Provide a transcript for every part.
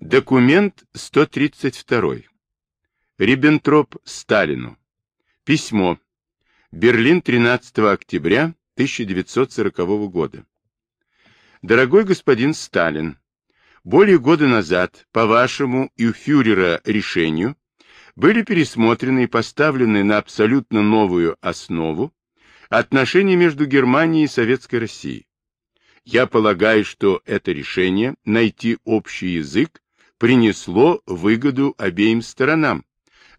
Документ 132. Риббентроп Сталину. Письмо. Берлин, 13 октября 1940 года. Дорогой господин Сталин, более года назад, по вашему и фюрера решению, были пересмотрены и поставлены на абсолютно новую основу отношения между Германией и Советской Россией. Я полагаю, что это решение найти общий язык принесло выгоду обеим сторонам,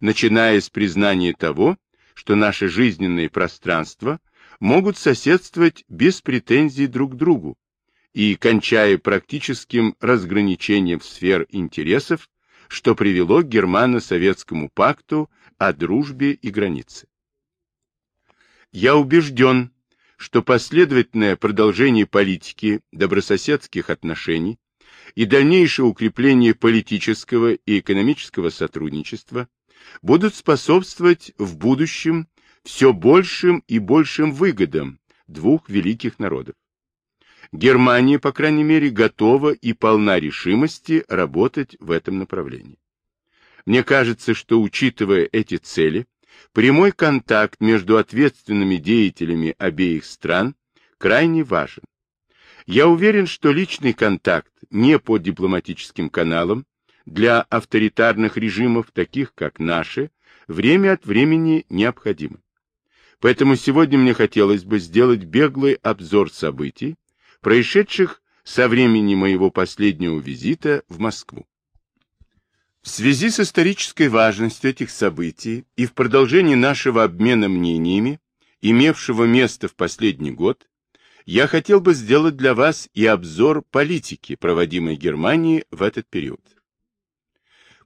начиная с признания того, что наши жизненные пространства могут соседствовать без претензий друг к другу, и кончая практическим разграничением сфер интересов, что привело к Германо-Советскому пакту о дружбе и границе. Я убежден, что последовательное продолжение политики добрососедских отношений и дальнейшее укрепление политического и экономического сотрудничества будут способствовать в будущем все большим и большим выгодам двух великих народов. Германия, по крайней мере, готова и полна решимости работать в этом направлении. Мне кажется, что, учитывая эти цели, прямой контакт между ответственными деятелями обеих стран крайне важен. Я уверен, что личный контакт не по дипломатическим каналам для авторитарных режимов, таких как наши, время от времени необходимы. Поэтому сегодня мне хотелось бы сделать беглый обзор событий, происшедших со времени моего последнего визита в Москву. В связи с исторической важностью этих событий и в продолжении нашего обмена мнениями, имевшего место в последний год, я хотел бы сделать для вас и обзор политики, проводимой Германией в этот период.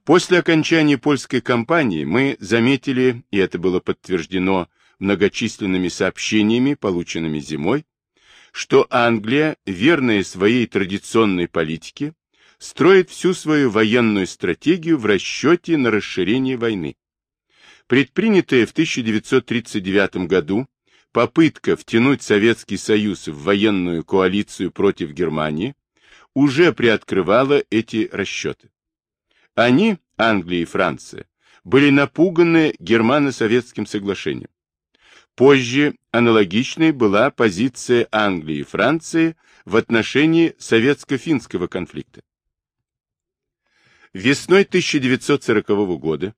После окончания польской кампании мы заметили, и это было подтверждено многочисленными сообщениями, полученными зимой, что Англия, верная своей традиционной политике, строит всю свою военную стратегию в расчете на расширение войны. Предпринятая в 1939 году попытка втянуть Советский Союз в военную коалицию против Германии уже приоткрывала эти расчеты. Они, Англия и Франция, были напуганы германо-советским соглашением. Позже аналогичной была позиция Англии и Франции в отношении советско-финского конфликта. Весной 1940 года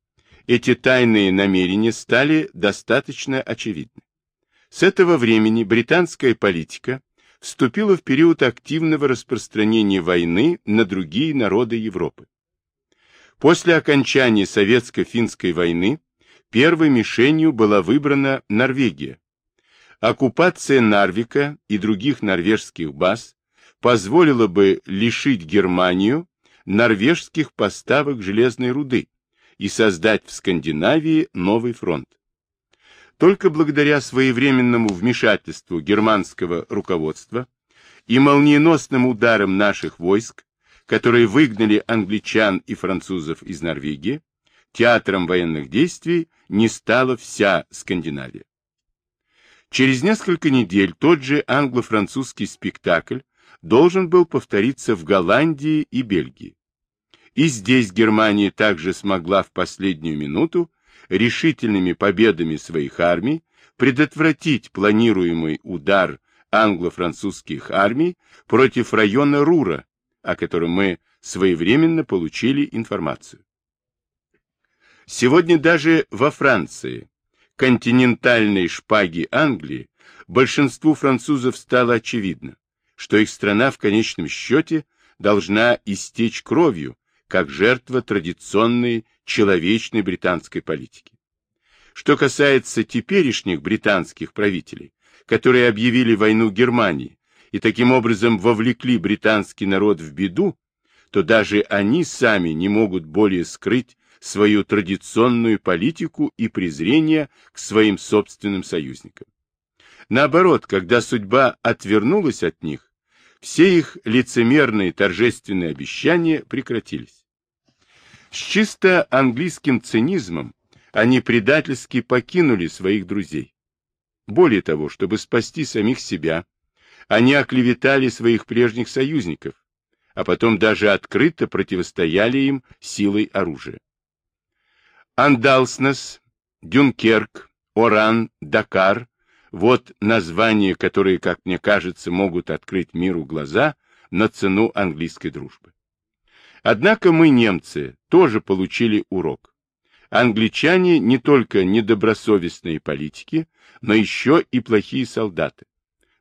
эти тайные намерения стали достаточно очевидны. С этого времени британская политика вступила в период активного распространения войны на другие народы Европы. После окончания советско-финской войны первой мишенью была выбрана Норвегия. Оккупация Нарвика и других норвежских баз позволила бы лишить Германию норвежских поставок железной руды и создать в Скандинавии новый фронт. Только благодаря своевременному вмешательству германского руководства и молниеносным ударам наших войск, которые выгнали англичан и французов из Норвегии, театром военных действий не стала вся Скандинавия. Через несколько недель тот же англо-французский спектакль должен был повториться в Голландии и Бельгии. И здесь Германия также смогла в последнюю минуту решительными победами своих армий предотвратить планируемый удар англо-французских армий против района Рура, о котором мы своевременно получили информацию. Сегодня даже во Франции, континентальной шпаги Англии, большинству французов стало очевидно, что их страна в конечном счете должна истечь кровью, как жертва традиционной человечной британской политики. Что касается теперешних британских правителей, которые объявили войну Германии и таким образом вовлекли британский народ в беду, то даже они сами не могут более скрыть свою традиционную политику и презрение к своим собственным союзникам. Наоборот, когда судьба отвернулась от них, все их лицемерные торжественные обещания прекратились. С чисто английским цинизмом они предательски покинули своих друзей. Более того, чтобы спасти самих себя, они оклеветали своих прежних союзников, а потом даже открыто противостояли им силой оружия. Андалснес, Дюнкерк, Оран, Дакар – вот названия, которые, как мне кажется, могут открыть миру глаза на цену английской дружбы. Однако мы, немцы, тоже получили урок. Англичане не только недобросовестные политики, но еще и плохие солдаты.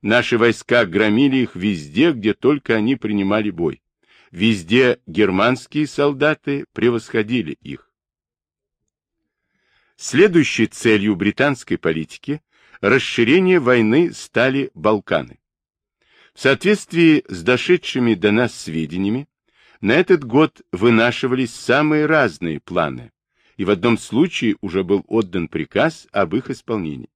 Наши войска громили их везде, где только они принимали бой. Везде германские солдаты превосходили их. Следующей целью британской политики расширение войны стали Балканы. В соответствии с дошедшими до нас сведениями, на этот год вынашивались самые разные планы, и в одном случае уже был отдан приказ об их исполнении.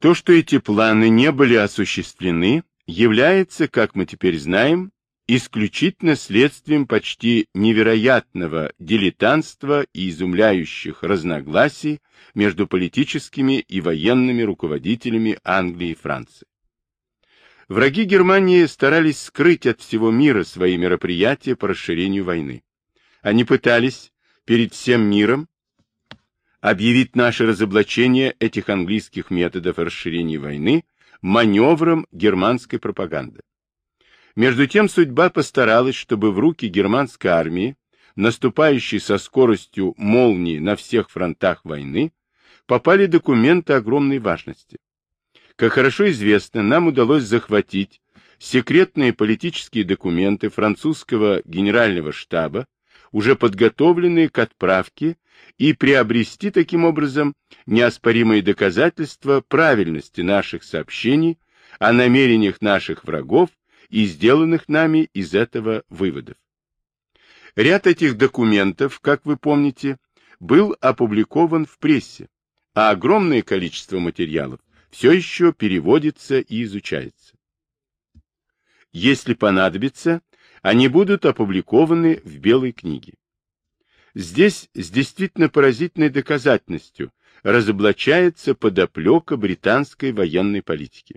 То, что эти планы не были осуществлены, является, как мы теперь знаем, исключительно следствием почти невероятного дилетантства и изумляющих разногласий между политическими и военными руководителями Англии и Франции. Враги Германии старались скрыть от всего мира свои мероприятия по расширению войны. Они пытались перед всем миром объявить наше разоблачение этих английских методов расширения войны маневром германской пропаганды. Между тем судьба постаралась, чтобы в руки германской армии, наступающей со скоростью молнии на всех фронтах войны, попали документы огромной важности. Как хорошо известно, нам удалось захватить секретные политические документы французского генерального штаба, уже подготовленные к отправке, и приобрести таким образом неоспоримые доказательства правильности наших сообщений о намерениях наших врагов и сделанных нами из этого выводов. Ряд этих документов, как вы помните, был опубликован в прессе, а огромное количество материалов все еще переводится и изучается. Если понадобится, они будут опубликованы в Белой книге. Здесь с действительно поразительной доказательностью разоблачается подоплека британской военной политики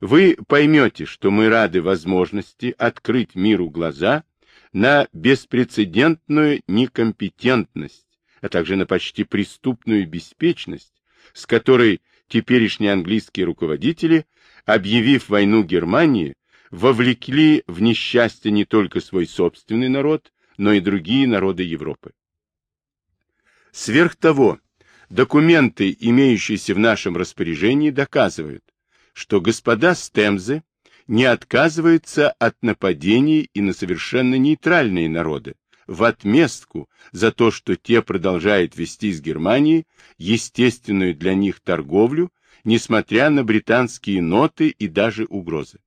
вы поймете, что мы рады возможности открыть миру глаза на беспрецедентную некомпетентность, а также на почти преступную беспечность, с которой теперешние английские руководители, объявив войну Германии, вовлекли в несчастье не только свой собственный народ, но и другие народы Европы. Сверх того, документы, имеющиеся в нашем распоряжении, доказывают, что господа Стемзы не отказываются от нападений и на совершенно нейтральные народы, в отместку за то, что те продолжают вести с Германией естественную для них торговлю, несмотря на британские ноты и даже угрозы.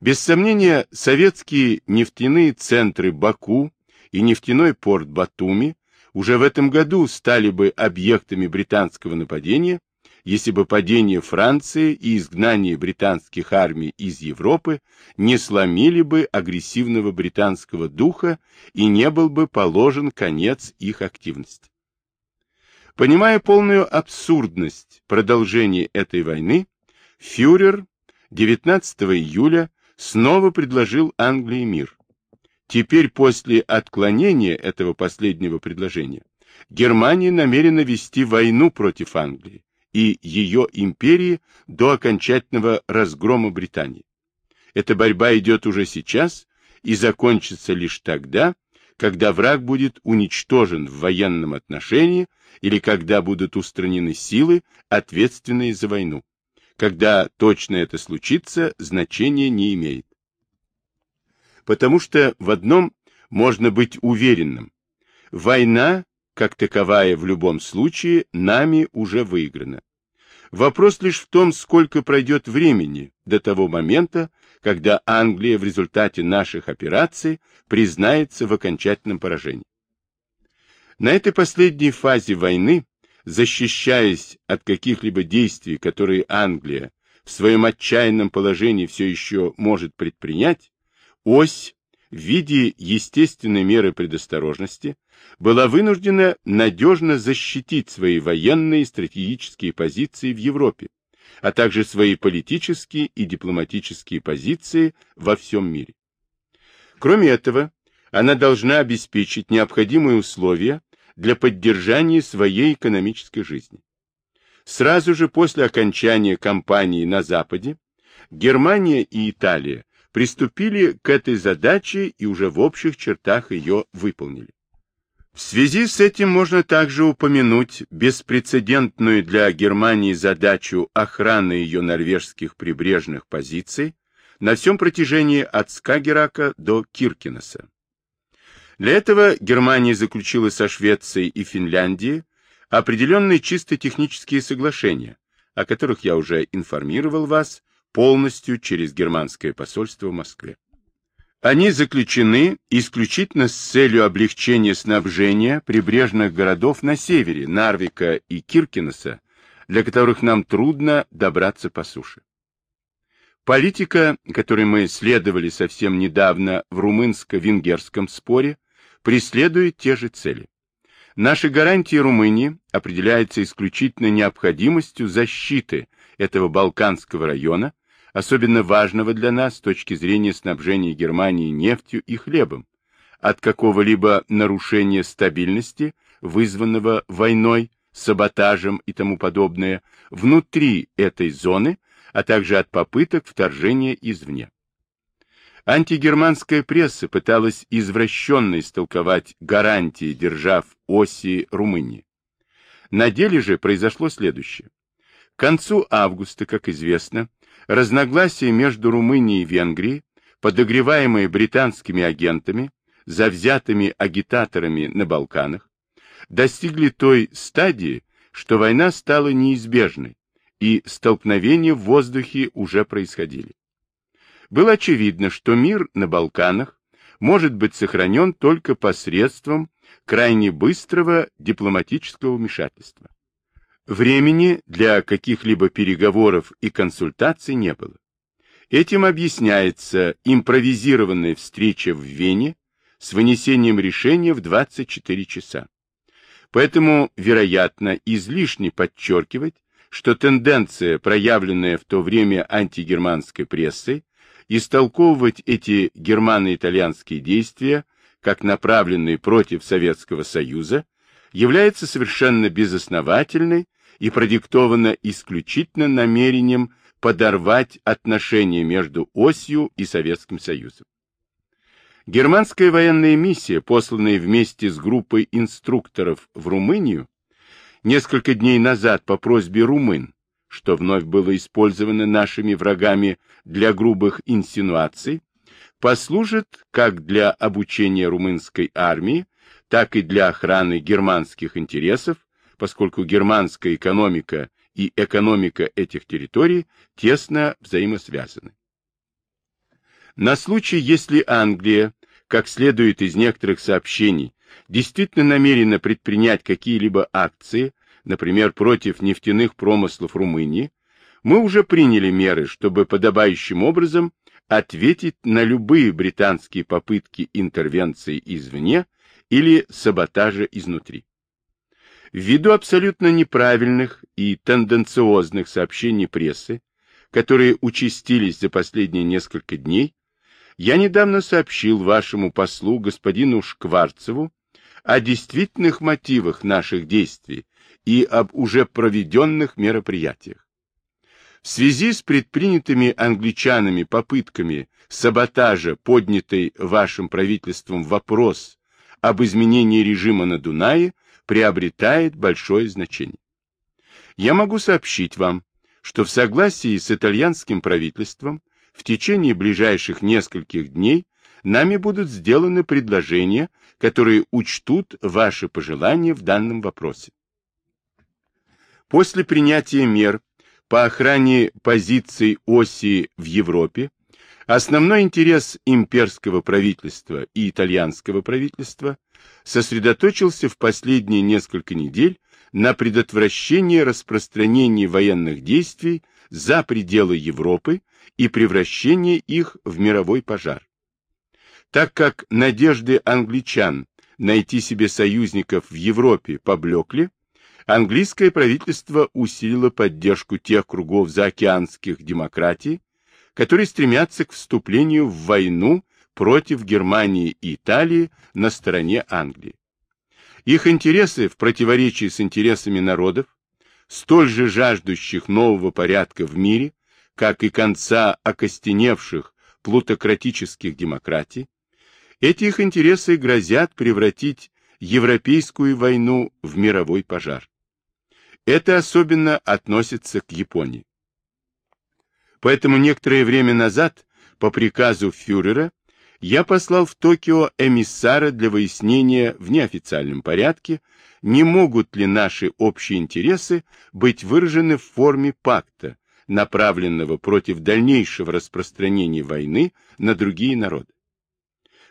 Без сомнения, советские нефтяные центры Баку и нефтяной порт Батуми уже в этом году стали бы объектами британского нападения, если бы падение Франции и изгнание британских армий из Европы не сломили бы агрессивного британского духа и не был бы положен конец их активности. Понимая полную абсурдность продолжения этой войны, фюрер 19 июля снова предложил Англии мир. Теперь после отклонения этого последнего предложения Германия намерена вести войну против Англии, и ее империи до окончательного разгрома Британии. Эта борьба идет уже сейчас и закончится лишь тогда, когда враг будет уничтожен в военном отношении или когда будут устранены силы, ответственные за войну. Когда точно это случится, значения не имеет. Потому что в одном можно быть уверенным. Война как таковая в любом случае, нами уже выиграна. Вопрос лишь в том, сколько пройдет времени до того момента, когда Англия в результате наших операций признается в окончательном поражении. На этой последней фазе войны, защищаясь от каких-либо действий, которые Англия в своем отчаянном положении все еще может предпринять, ось в виде естественной меры предосторожности была вынуждена надежно защитить свои военные и стратегические позиции в Европе, а также свои политические и дипломатические позиции во всем мире. Кроме этого, она должна обеспечить необходимые условия для поддержания своей экономической жизни. Сразу же после окончания кампании на Западе Германия и Италия приступили к этой задаче и уже в общих чертах ее выполнили. В связи с этим можно также упомянуть беспрецедентную для Германии задачу охраны ее норвежских прибрежных позиций на всем протяжении от Скагерака до Киркинесса. Для этого Германия заключила со Швецией и Финляндией определенные чисто технические соглашения, о которых я уже информировал вас полностью через германское посольство в Москве. Они заключены исключительно с целью облегчения снабжения прибрежных городов на севере, Нарвика и Киркинесса, для которых нам трудно добраться по суше. Политика, которой мы следовали совсем недавно в румынско-венгерском споре, преследует те же цели. Наши гарантии Румынии определяются исключительно необходимостью защиты этого Балканского района особенно важного для нас с точки зрения снабжения Германии нефтью и хлебом, от какого-либо нарушения стабильности, вызванного войной, саботажем и тому подобное, внутри этой зоны, а также от попыток вторжения извне. Антигерманская пресса пыталась извращенно истолковать гарантии держав оси Румынии. На деле же произошло следующее. К концу августа, как известно, Разногласия между Румынией и Венгрией, подогреваемые британскими агентами, завзятыми агитаторами на Балканах, достигли той стадии, что война стала неизбежной, и столкновения в воздухе уже происходили. Было очевидно, что мир на Балканах может быть сохранен только посредством крайне быстрого дипломатического вмешательства. Времени для каких-либо переговоров и консультаций не было. Этим объясняется импровизированная встреча в Вене с вынесением решения в 24 часа. Поэтому, вероятно, излишне подчеркивать, что тенденция, проявленная в то время антигерманской прессой, истолковывать эти германо-итальянские действия как направленные против Советского Союза, является совершенно безосновательной и продиктовано исключительно намерением подорвать отношения между осью и Советским Союзом. Германская военная миссия, посланная вместе с группой инструкторов в Румынию, несколько дней назад по просьбе румын, что вновь было использовано нашими врагами для грубых инсинуаций, послужит как для обучения румынской армии, так и для охраны германских интересов поскольку германская экономика и экономика этих территорий тесно взаимосвязаны. На случай, если Англия, как следует из некоторых сообщений, действительно намерена предпринять какие-либо акции, например, против нефтяных промыслов Румынии, мы уже приняли меры, чтобы подобающим образом ответить на любые британские попытки интервенции извне или саботажа изнутри. Ввиду абсолютно неправильных и тенденциозных сообщений прессы, которые участились за последние несколько дней, я недавно сообщил вашему послу господину Шкварцеву о действительных мотивах наших действий и об уже проведенных мероприятиях. В связи с предпринятыми англичанами попытками саботажа, поднятой вашим правительством вопрос об изменении режима на Дунае, приобретает большое значение. Я могу сообщить вам, что в согласии с итальянским правительством в течение ближайших нескольких дней нами будут сделаны предложения, которые учтут ваши пожелания в данном вопросе. После принятия мер по охране позиций оси в Европе, основной интерес имперского правительства и итальянского правительства сосредоточился в последние несколько недель на предотвращении распространения военных действий за пределы Европы и превращения их в мировой пожар. Так как надежды англичан найти себе союзников в Европе поблекли, английское правительство усилило поддержку тех кругов заокеанских демократий, которые стремятся к вступлению в войну против Германии и Италии на стороне Англии. Их интересы в противоречии с интересами народов, столь же жаждущих нового порядка в мире, как и конца окостеневших плутократических демократий, эти их интересы грозят превратить европейскую войну в мировой пожар. Это особенно относится к Японии. Поэтому некоторое время назад, по приказу фюрера, я послал в Токио эмиссара для выяснения в неофициальном порядке, не могут ли наши общие интересы быть выражены в форме пакта, направленного против дальнейшего распространения войны на другие народы.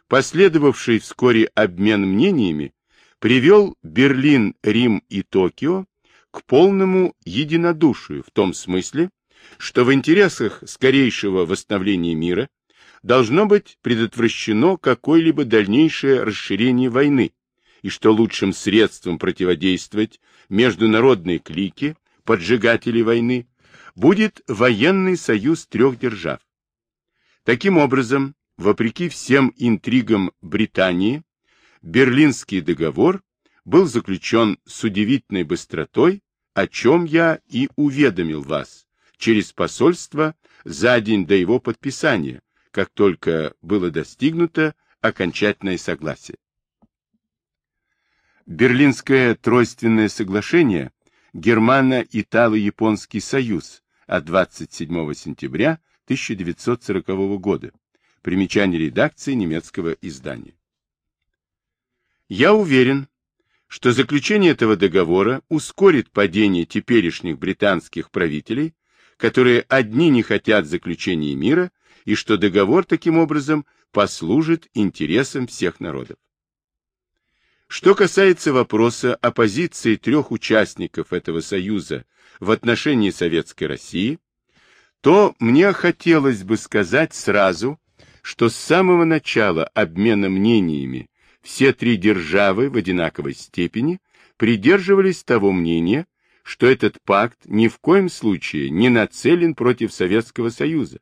Последовавший вскоре обмен мнениями привел Берлин, Рим и Токио к полному единодушию в том смысле, что в интересах скорейшего восстановления мира должно быть предотвращено какое-либо дальнейшее расширение войны, и что лучшим средством противодействовать международной клике, поджигателей войны, будет военный союз трех держав. Таким образом, вопреки всем интригам Британии, Берлинский договор был заключен с удивительной быстротой, о чем я и уведомил вас через посольство за день до его подписания, как только было достигнуто окончательное согласие. Берлинское тройственное соглашение Германо-Итало-Японский союз от 27 сентября 1940 года. Примечание редакции немецкого издания. Я уверен, что заключение этого договора ускорит падение теперешних британских правителей, которые одни не хотят заключения мира, и что договор таким образом послужит интересам всех народов. Что касается вопроса о позиции трех участников этого союза в отношении Советской России, то мне хотелось бы сказать сразу, что с самого начала обмена мнениями все три державы в одинаковой степени придерживались того мнения, что этот пакт ни в коем случае не нацелен против Советского Союза,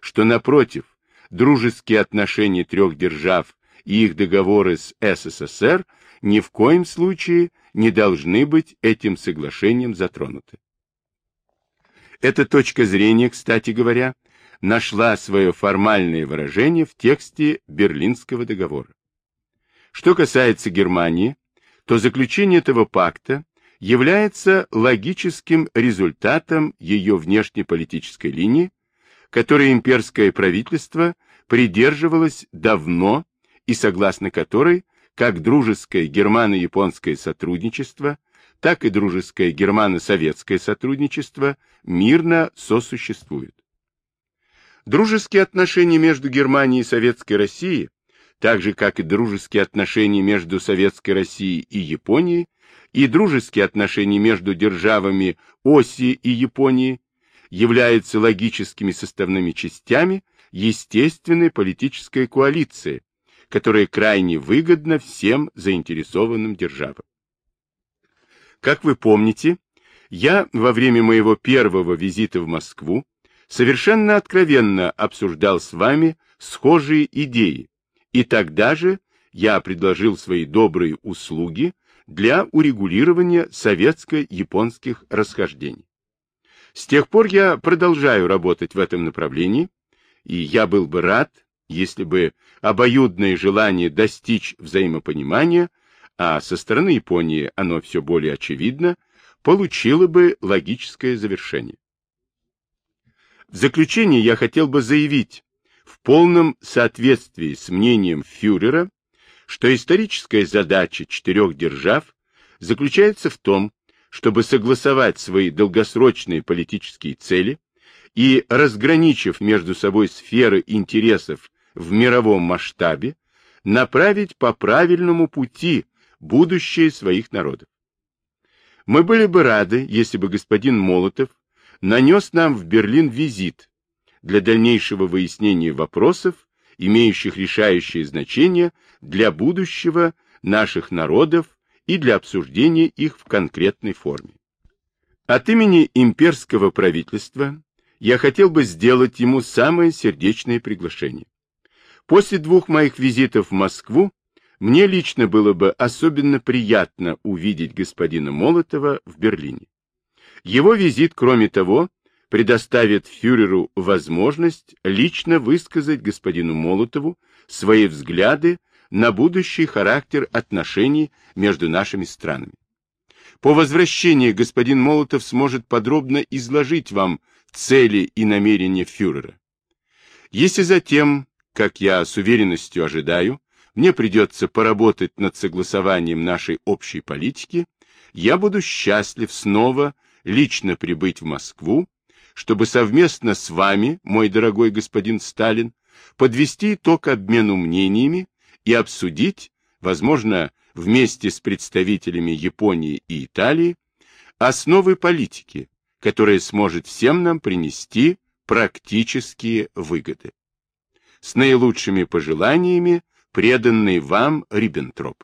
что, напротив, дружеские отношения трех держав и их договоры с СССР ни в коем случае не должны быть этим соглашением затронуты. Эта точка зрения, кстати говоря, нашла свое формальное выражение в тексте Берлинского договора. Что касается Германии, то заключение этого пакта является логическим результатом ее внешнеполитической линии, которой имперское правительство придерживалось давно и согласно которой как дружеское германо-японское сотрудничество, так и дружеское германо-советское сотрудничество мирно сосуществуют. Дружеские отношения между Германией и Советской Россией так же, как и дружеские отношения между Советской Россией и Японией, и дружеские отношения между державами Оси и Японии, являются логическими составными частями естественной политической коалиции, которая крайне выгодна всем заинтересованным державам. Как вы помните, я во время моего первого визита в Москву совершенно откровенно обсуждал с вами схожие идеи, и тогда же я предложил свои добрые услуги для урегулирования советско-японских расхождений. С тех пор я продолжаю работать в этом направлении, и я был бы рад, если бы обоюдное желание достичь взаимопонимания, а со стороны Японии оно все более очевидно, получило бы логическое завершение. В заключение я хотел бы заявить, в полном соответствии с мнением фюрера, что историческая задача четырех держав заключается в том, чтобы согласовать свои долгосрочные политические цели и, разграничив между собой сферы интересов в мировом масштабе, направить по правильному пути будущее своих народов. Мы были бы рады, если бы господин Молотов нанес нам в Берлин визит для дальнейшего выяснения вопросов, имеющих решающее значение для будущего наших народов и для обсуждения их в конкретной форме. От имени имперского правительства я хотел бы сделать ему самое сердечное приглашение. После двух моих визитов в Москву мне лично было бы особенно приятно увидеть господина Молотова в Берлине. Его визит, кроме того, предоставит фюреру возможность лично высказать господину Молотову свои взгляды на будущий характер отношений между нашими странами. По возвращении господин Молотов сможет подробно изложить вам цели и намерения фюрера. Если затем, как я с уверенностью ожидаю, мне придется поработать над согласованием нашей общей политики, я буду счастлив снова лично прибыть в Москву, чтобы совместно с вами, мой дорогой господин Сталин, подвести итог обмену мнениями и обсудить, возможно, вместе с представителями Японии и Италии, основы политики, которая сможет всем нам принести практические выгоды. С наилучшими пожеланиями, преданный вам Риббентроп.